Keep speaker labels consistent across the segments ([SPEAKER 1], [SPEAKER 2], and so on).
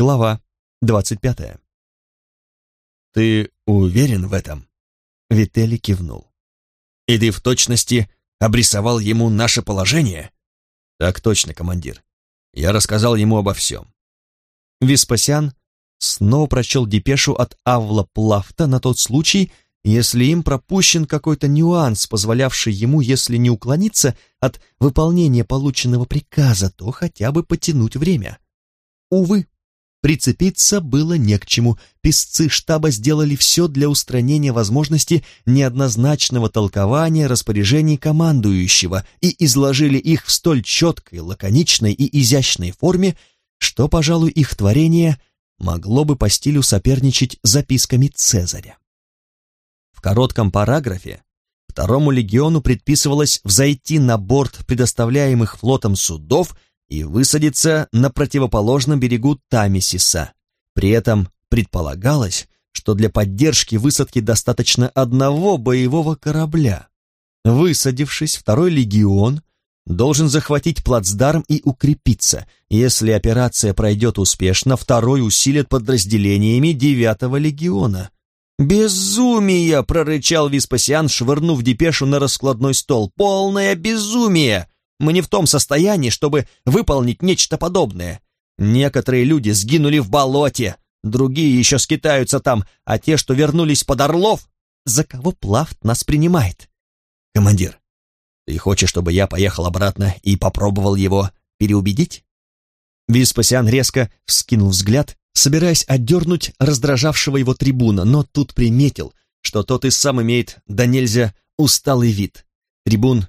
[SPEAKER 1] Глава двадцать пятая.
[SPEAKER 2] «Ты уверен в этом?»
[SPEAKER 1] Вителли кивнул.
[SPEAKER 2] «И ты в точности обрисовал ему наше положение?» «Так точно, командир. Я рассказал ему обо всем».
[SPEAKER 1] Веспасиан снова прочел депешу от Авла Плафта на тот случай, если им пропущен какой-то нюанс, позволявший ему, если не уклониться от выполнения полученного приказа, то хотя бы потянуть время. Увы, Прицепиться было не к чему. Песцы штаба сделали все для устранения возможности неоднозначного толкования распоряжений командующего и изложили их в столь четкой, лаконичной и изящной форме, что, пожалуй, их творение могло бы по стилю соперничать записками Цезаря. В коротком параграфе второму легиону предписывалось взойти на борт предоставляемых флотом судов – и высадиться на противоположном берегу Тамисиса. При этом предполагалось, что для поддержки высадки достаточно одного боевого корабля. Высадившись, второй легион должен захватить плацдарм и укрепиться. Если операция пройдет успешно, второй усилит подразделениями девятого легиона. «Безумие!» — прорычал Веспасиан, швырнув депешу на раскладной стол. «Полное безумие!» Мы не в том состоянии, чтобы выполнить нечто подобное. Некоторые люди сгинули в болоте, другие еще скитаются там, а те, что вернулись под Орлов, за кого Плафт нас принимает? Командир, ты хочешь, чтобы я поехал обратно и попробовал его переубедить? Веспасиан резко вскинул взгляд, собираясь отдернуть раздражавшего его трибуна, но тут приметил, что тот и сам имеет да нельзя усталый вид. Трибун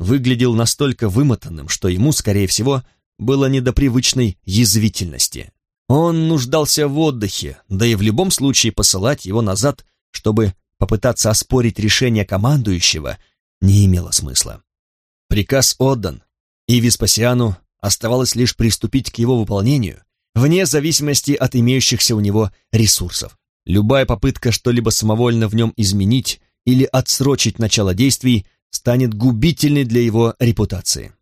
[SPEAKER 1] выглядел настолько вымотанным, что ему, скорее всего, было не до привычной язвительности. Он нуждался в отдыхе, да и в любом случае посылать его назад, чтобы попытаться оспорить решение командующего, не имело смысла. Приказ отдан, и Веспасиану оставалось лишь приступить к его выполнению, вне зависимости от имеющихся у него ресурсов. Любая попытка что-либо самовольно в нем изменить или отсрочить начало действий станет губительной для его репутации.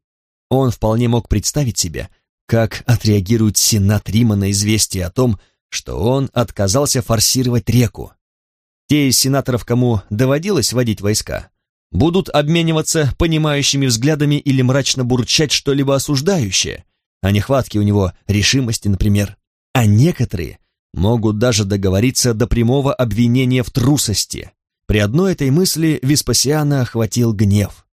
[SPEAKER 1] Он вполне мог представить себе, как отреагирует Сенат Рима на известие о том, что он отказался форсировать реку. Те из сенаторов, кому доводилось водить войска, будут обмениваться понимающими взглядами или мрачно бурчать что-либо осуждающее, о нехватке у него решимости, например. А некоторые могут даже договориться до прямого обвинения в трусости, при одной этой мысли Веспасиана охватил гнев.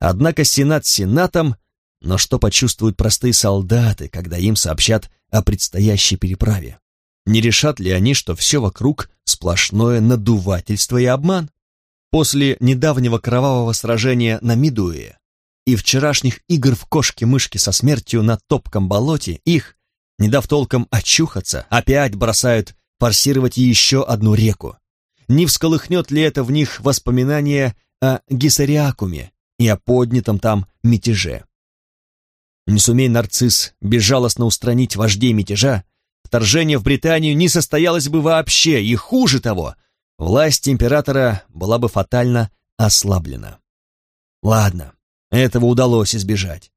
[SPEAKER 1] Однако Сенат Сенатом, но что почувствуют простые солдаты, когда им сообщат о предстоящей переправе? Не решат ли они, что все вокруг сплошное надувательство и обман? После недавнего кровавого сражения на Мидуе и вчерашних игр в кошки-мышки со смертью на топком болоте их, не дав толком очухаться, опять бросают форсировать еще одну реку не всколыхнет ли это в них воспоминания о Гесариакуме и о поднятом там мятеже. Не сумей нарцисс безжалостно устранить вождей мятежа, вторжение в Британию не состоялось бы вообще, и хуже того, власть императора была бы фатально ослаблена. Ладно, этого удалось избежать.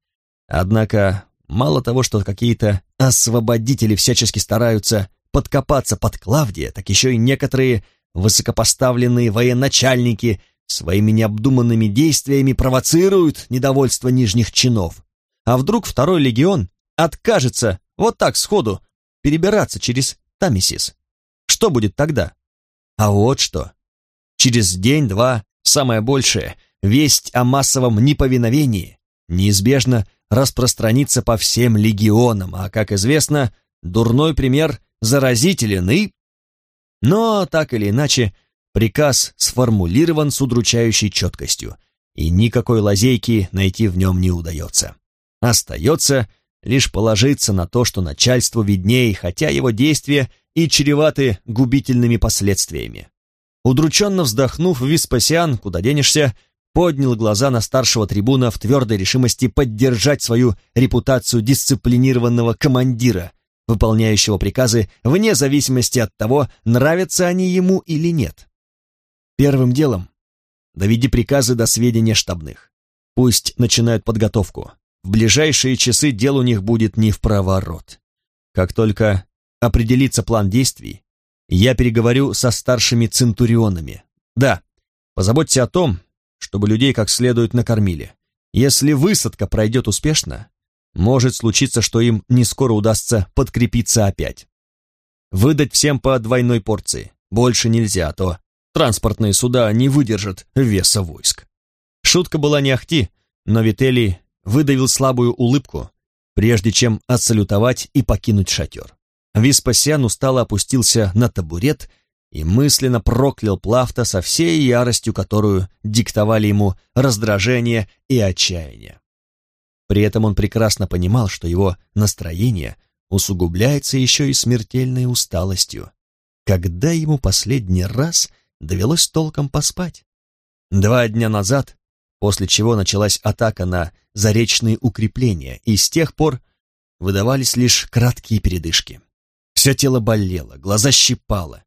[SPEAKER 1] Однако мало того, что какие-то освободители всячески стараются подкопаться под Клавдия, так еще и некоторые Высокопоставленные военачальники своими необдуманными действиями провоцируют недовольство нижних чинов. А вдруг второй легион откажется вот так сходу перебираться через Тамисис? Что будет тогда? А вот что. Через день-два, самое большее, весть о массовом неповиновении неизбежно распространится по всем легионам, а, как известно, дурной пример заразителен и но, так или иначе, приказ сформулирован с удручающей четкостью, и никакой лазейки найти в нем не удается. Остается лишь положиться на то, что начальству виднее, хотя его действия и чреваты губительными последствиями. Удрученно вздохнув, Веспасиан, куда денешься, поднял глаза на старшего трибуна в твердой решимости поддержать свою репутацию дисциплинированного командира, выполняющего приказы вне зависимости от того, нравятся они ему или нет. Первым делом доведи приказы до сведения штабных. Пусть начинают подготовку. В ближайшие часы дел у них будет не в проворот. Как только определится план действий, я переговорю со старшими центурионами. Да, позаботься о том, чтобы людей как следует накормили. Если высадка пройдет успешно, может случиться, что им не скоро удастся подкрепиться опять. Выдать всем по двойной порции. Больше нельзя, а то транспортные суда не выдержат веса войск. Шутка была не ахти, но Вителий выдавил слабую улыбку, прежде чем отсалютовать и покинуть шатер. Веспасиан устало опустился на табурет и мысленно проклял Плафта со всей яростью, которую диктовали ему раздражение и отчаяние. При этом он прекрасно понимал, что его настроение усугубляется еще и смертельной усталостью. Когда ему последний раз довелось толком поспать? Два дня назад, после чего началась атака на заречные укрепления, и с тех пор выдавались лишь краткие передышки. Все тело болело, глаза щипало,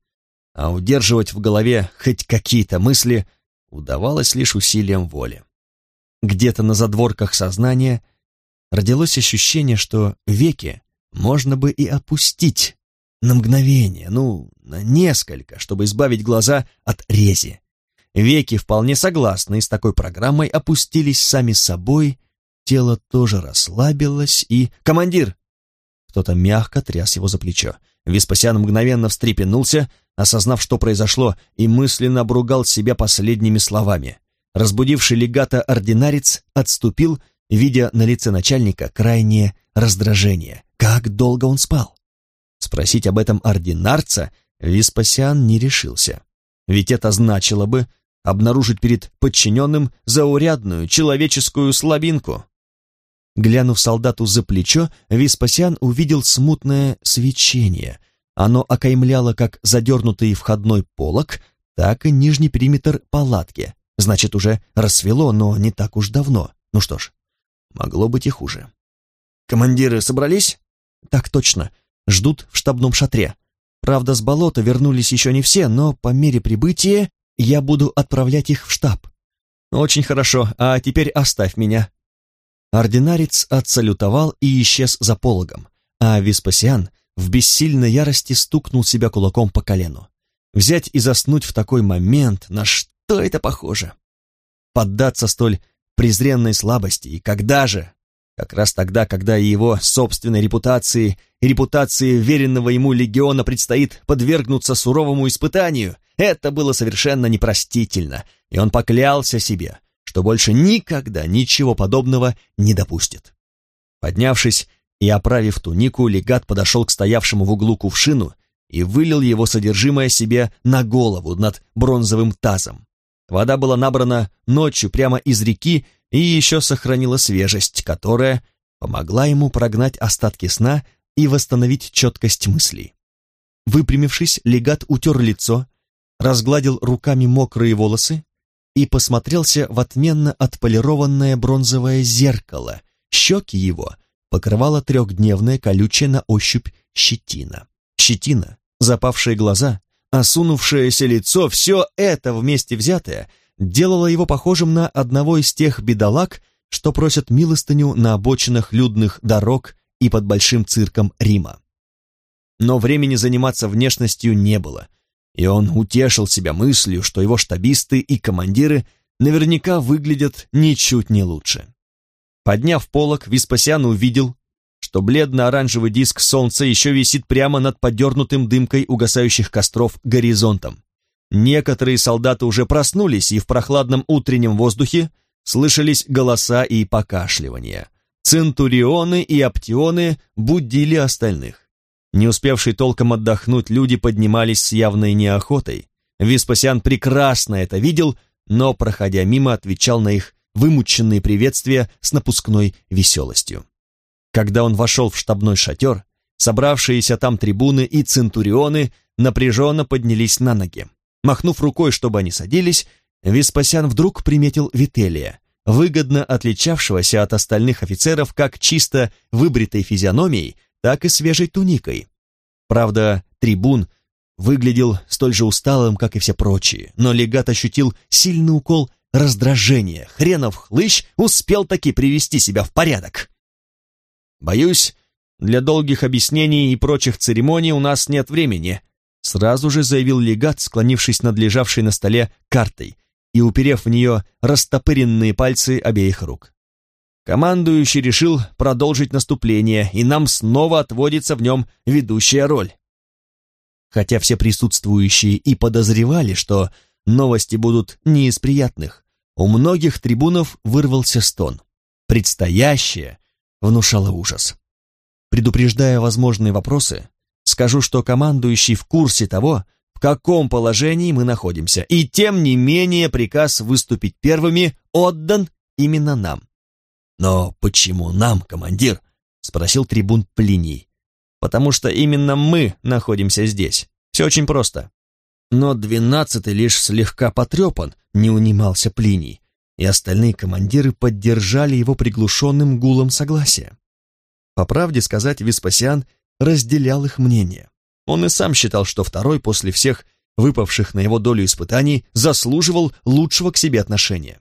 [SPEAKER 1] а удерживать в голове хоть какие-то мысли удавалось лишь усилием воли. Где-то на задворках сознания родилось ощущение, что веки можно бы и опустить на мгновение, ну, на несколько, чтобы избавить глаза от рези. Веки, вполне согласные с такой программой, опустились сами собой, тело тоже расслабилось и... «Командир!» Кто-то мягко тряс его за плечо. Веспасиан мгновенно встрепенулся, осознав, что произошло, и мысленно обругал себя последними словами. Разбудивший легата ординарец отступил, видя на лице начальника крайнее раздражение. Как долго он спал? Спросить об этом ординарца Веспасиан не решился. Ведь это значило бы обнаружить перед подчиненным заурядную человеческую слабинку. Глянув солдату за плечо, Веспасиан увидел смутное свечение. Оно окаймляло как задернутый входной полог, так и нижний периметр палатки. Значит, уже рассвело, но не так уж давно. Ну что ж, могло быть и хуже. «Командиры собрались?» «Так точно. Ждут в штабном шатре. Правда, с болота вернулись еще не все, но по мере прибытия я буду отправлять их в штаб». «Очень хорошо, а теперь оставь меня», Ординарец отсалютовал и исчез за пологом, а Веспасиан в бессильной ярости стукнул себя кулаком по колену. Взять и заснуть в такой момент, на что это похоже? Поддаться столь презренной слабости, и когда же? Как раз тогда, когда и его собственной репутации и репутации веренного ему легиона предстоит подвергнуться суровому испытанию, это было совершенно непростительно, и он поклялся себе, что больше никогда ничего подобного не допустит. Поднявшись и оправив тунику, легат подошел к стоявшему в углу кувшину и вылил его содержимое себе на голову над бронзовым тазом. Вода была набрана ночью прямо из реки и еще сохранила свежесть, которая помогла ему прогнать остатки сна и восстановить четкость мыслей. Выпрямившись, легат утер лицо, разгладил руками мокрые волосы и посмотрелся в отменно отполированное бронзовое зеркало. Щеки его покрывала трехдневная колючая на ощупь щетина. Щетина, запавшие глаза, осунувшееся лицо, все это вместе взятое делало его похожим на одного из тех бедолаг, что просят милостыню на обочинах людных дорог и под большим цирком Рима. Но времени заниматься внешностью не было, и он утешил себя мыслью, что его штабисты и командиры наверняка выглядят ничуть не лучше. Подняв полок, Веспасиан увидел, что бледно-оранжевый диск солнца еще висит прямо над подернутым дымкой угасающих костров горизонтом. Некоторые солдаты уже проснулись, и в прохладном утреннем воздухе слышались голоса и покашливания. Центурионы и оптионы будили остальных. Не успевшие толком отдохнуть, люди поднимались с явной неохотой. Веспасиан прекрасно это видел, но, проходя мимо, отвечал на их вымученные приветствия с напускной веселостью. Когда он вошел в штабной шатер, собравшиеся там трибуны и центурионы напряженно поднялись на ноги. Махнув рукой, чтобы они садились, Веспасиан вдруг приметил Вителия, выгодно отличавшегося от остальных офицеров как чисто выбритой физиономией, так и свежей туникой. Правда, трибун выглядел столь же усталым, как и все прочие, но легат ощутил сильный укол раздражения. Хренов хлыщ успел таки привести себя в порядок. «Боюсь, Для долгих объяснений и прочих церемоний у нас нет времени», сразу же заявил легат, склонившись над лежавшей на столе картой и уперев в нее растопыренные пальцы обеих рук. Командующий решил продолжить наступление, и нам снова отводится в нем ведущая роль. Хотя все присутствующие и подозревали, что новости будут не из приятных, у многих трибунов вырвался стон. Предстоящее внушало ужас. Предупреждая возможные вопросы, скажу, что командующий в курсе того, в каком положении мы находимся, и тем не менее приказ выступить первыми отдан именно нам.
[SPEAKER 2] «Но почему нам, командир?» — спросил трибун Плиний.
[SPEAKER 1] «Потому что именно мы находимся здесь. Все очень просто».
[SPEAKER 2] Но двенадцатый лишь слегка потрепан, не унимался Плиний, и остальные командиры поддержали его приглушенным гулом согласия.
[SPEAKER 1] По правде сказать, Веспасиан разделял их мнение. Он и сам считал, что второй после всех выпавших на его долю испытаний заслуживал лучшего к себе отношения.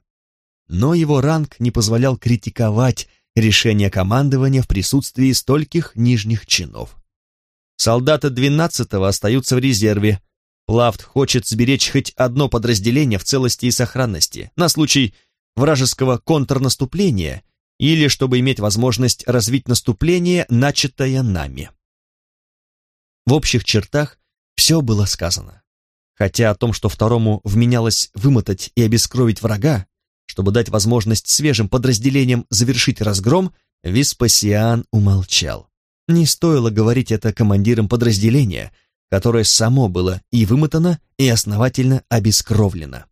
[SPEAKER 1] Но его ранг не позволял критиковать решение командования в присутствии стольких нижних чинов. Солдаты 12-го остаются в резерве. Плафт хочет сберечь хоть одно подразделение в целости и сохранности на случай вражеского контрнаступления или чтобы иметь возможность развить наступление, начатое нами. В общих чертах все было сказано. Хотя о том, что второму вменялось вымотать и обескровить врага, чтобы дать возможность свежим подразделениям завершить разгром, Веспасиан умолчал. Не стоило говорить это командирам подразделения, которое само было и вымотано, и основательно обескровлено.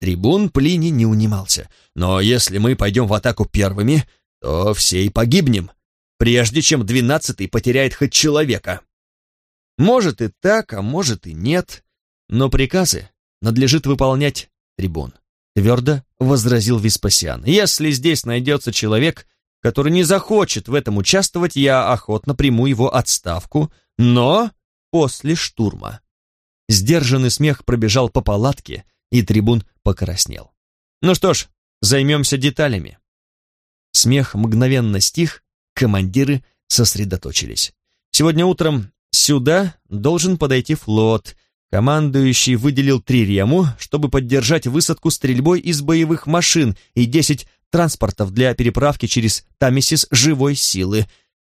[SPEAKER 1] Трибун Плини не унимался. «Но если мы пойдем в атаку первыми, то все и погибнем, прежде чем двенадцатый потеряет хоть человека». Может и так, а может и нет, но приказы надлежит выполнять, трибун. Твердо возразил Веспасиан. Если здесь найдется человек, который не захочет в этом участвовать, я охотно приму его отставку, но после штурма. Сдержанный смех пробежал по палатке, и трибун покраснел. Ну что ж, займемся деталями. Смех мгновенно стих, командиры сосредоточились. Сегодня утром сюда должен подойти флот. Командующий выделил три рему, чтобы поддержать высадку стрельбой из боевых машин и десять транспортов для переправки через Тамисис живой силы.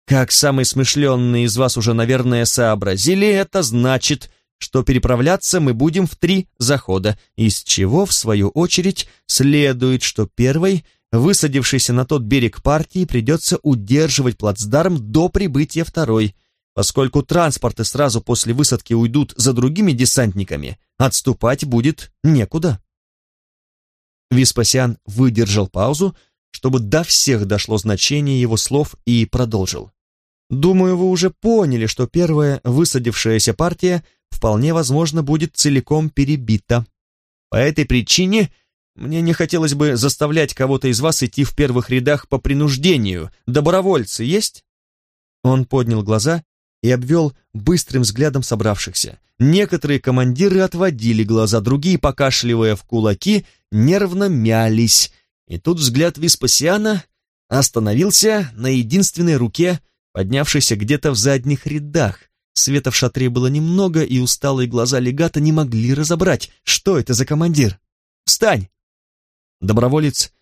[SPEAKER 1] Как самые смышленные из вас уже, наверное, сообразили, это значит что переправляться мы будем в три захода, из чего, в свою очередь, следует, что первой, высадившейся на тот берег партии, придется удерживать плацдарм до прибытия второй. Поскольку транспорты сразу после высадки уйдут за другими десантниками, отступать будет некуда. Веспасиан выдержал паузу, чтобы до всех дошло значение его слов и продолжил. «Думаю, вы уже поняли, что первая высадившаяся партия – вполне возможно будет целиком перебита. По этой причине мне не хотелось бы заставлять кого-то из вас идти в первых рядах по принуждению. Добровольцы есть?» Он поднял глаза и обвел быстрым взглядом собравшихся. Некоторые командиры отводили глаза, другие, покашливая в кулаки, нервно мялись. И тут взгляд Веспасиана остановился на единственной руке, поднявшейся где-то в задних рядах, Света в шатре было немного, и усталые глаза легата не могли разобрать, что это за командир. «Встань!» Доброволец,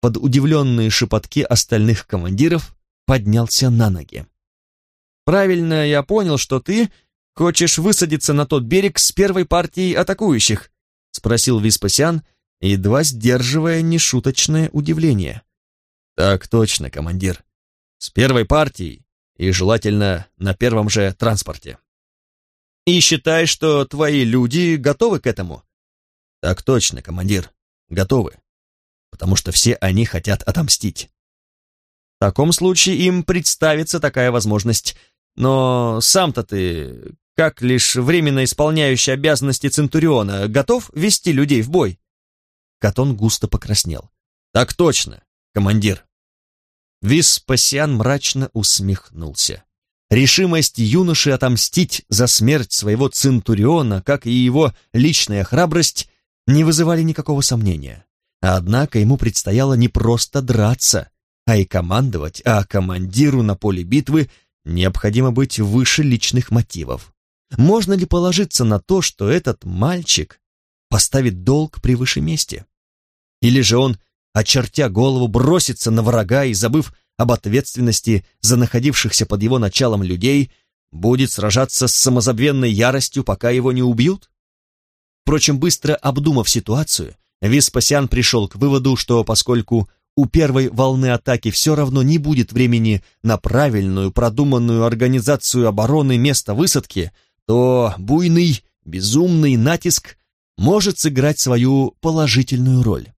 [SPEAKER 1] под удивленные шепотки остальных командиров, поднялся на ноги. «Правильно я понял, что ты хочешь высадиться на тот берег с первой партией атакующих?» — спросил Веспасиан, едва сдерживая нешуточное удивление. «Так точно, командир. С первой партией и желательно на первом же транспорте. И считай, что твои люди готовы к этому? Так точно, командир, готовы, потому что все они хотят отомстить. В таком случае им представится такая возможность, но сам-то ты, как лишь временно исполняющий обязанности Центуриона, готов вести людей в бой? Катон густо покраснел. Так точно, командир. Веспасиан мрачно усмехнулся. Решимость юноши отомстить за смерть своего Центуриона, как и его личная храбрость, не вызывали никакого сомнения. Однако ему предстояло не просто драться, а и командовать, а командиру на поле битвы необходимо быть выше личных мотивов. Можно ли положиться на то, что этот мальчик поставит долг превыше мести? Или же он, очертя голову, бросится на врага и, забыв об ответственности за находившихся под его началом людей, будет сражаться с самозабвенной яростью, пока его не убьют? Впрочем, быстро обдумав ситуацию, Веспасиан пришел к выводу, что поскольку у первой волны атаки все равно не будет времени на правильную, продуманную организацию обороны места высадки, то буйный, безумный натиск может сыграть свою положительную роль.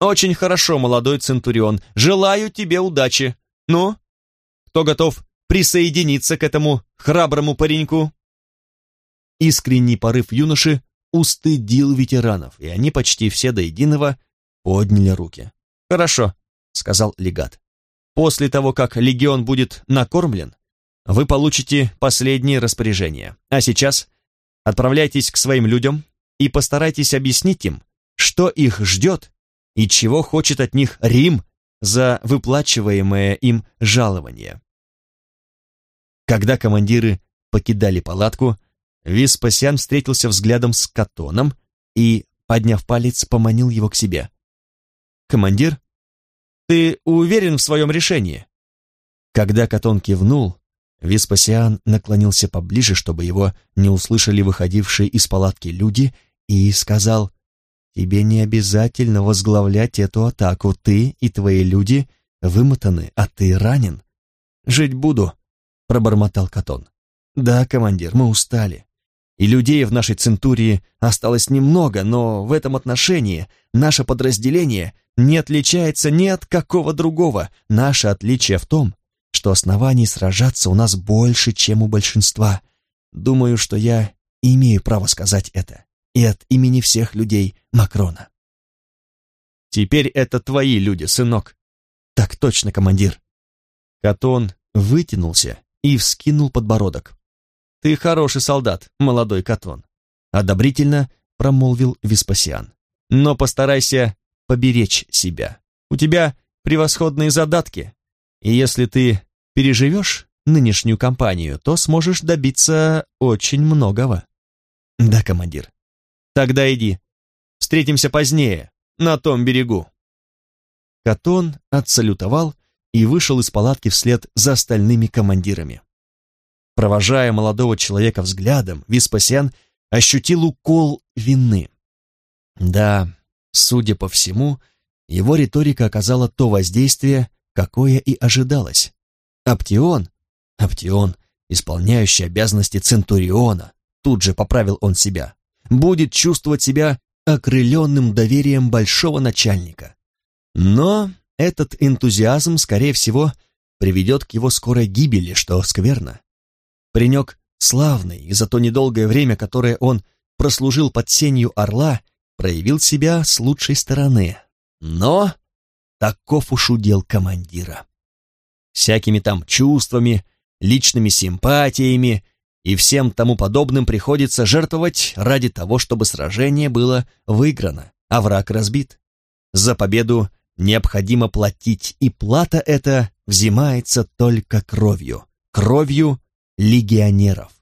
[SPEAKER 1] «Очень хорошо, молодой Центурион, желаю тебе удачи. Ну, кто готов присоединиться к этому храброму пареньку?» Искренний порыв юноши устыдил ветеранов, и они почти все до единого подняли руки. «Хорошо», — сказал легат. «После того, как легион будет накормлен, вы получите последние распоряжения. А сейчас отправляйтесь к своим людям и постарайтесь объяснить им, что их ждет и чего хочет от них Рим за выплачиваемое им жалование. Когда командиры покидали палатку, Веспасиан встретился взглядом с Катоном и, подняв палец, поманил его к себе. «Командир, ты уверен в своем решении?» Когда Катон кивнул, Веспасиан наклонился поближе, чтобы его не услышали выходившие из палатки люди, и сказал, «Тебе не обязательно возглавлять эту атаку. Ты и твои люди вымотаны, а ты ранен». «Жить буду», — пробормотал Катон. «Да, командир, мы устали и людей в нашей центурии осталось немного, но в этом отношении наше подразделение не отличается ни от какого другого. Наше отличие в том, что оснований сражаться у нас больше, чем у большинства. Думаю, что я имею право сказать это. И от имени всех людей Макрона. Теперь это твои люди, сынок. Так точно, командир. Катон вытянулся и вскинул подбородок. «Ты хороший солдат, молодой Катон», — одобрительно промолвил Веспасиан. «Но постарайся поберечь себя. У тебя превосходные задатки, и если ты переживешь нынешнюю кампанию, то сможешь добиться очень многого». «Да, командир». «Тогда иди. Встретимся позднее, на том берегу». Катон отсалютовал и вышел из палатки вслед за остальными командирами. Провожая молодого человека взглядом, Веспасиан ощутил укол вины. Да, судя по всему, его риторика оказала то воздействие, какое и ожидалось. Аптион, Аптион, исполняющий обязанности Центуриона, тут же поправил он себя, будет чувствовать себя окрыленным доверием большого начальника. Но этот энтузиазм, скорее всего, приведет к его скорой гибели, что скверно. Паренек славный, и за то недолгое время, которое он прослужил под сенью орла, проявил себя с лучшей стороны. Но таков уж удел командира. Всякими там чувствами, личными симпатиями и всем тому подобным приходится жертвовать ради того, чтобы сражение было выиграно, а враг разбит. За победу необходимо платить, и плата эта взимается только кровью. Кровью легионеров.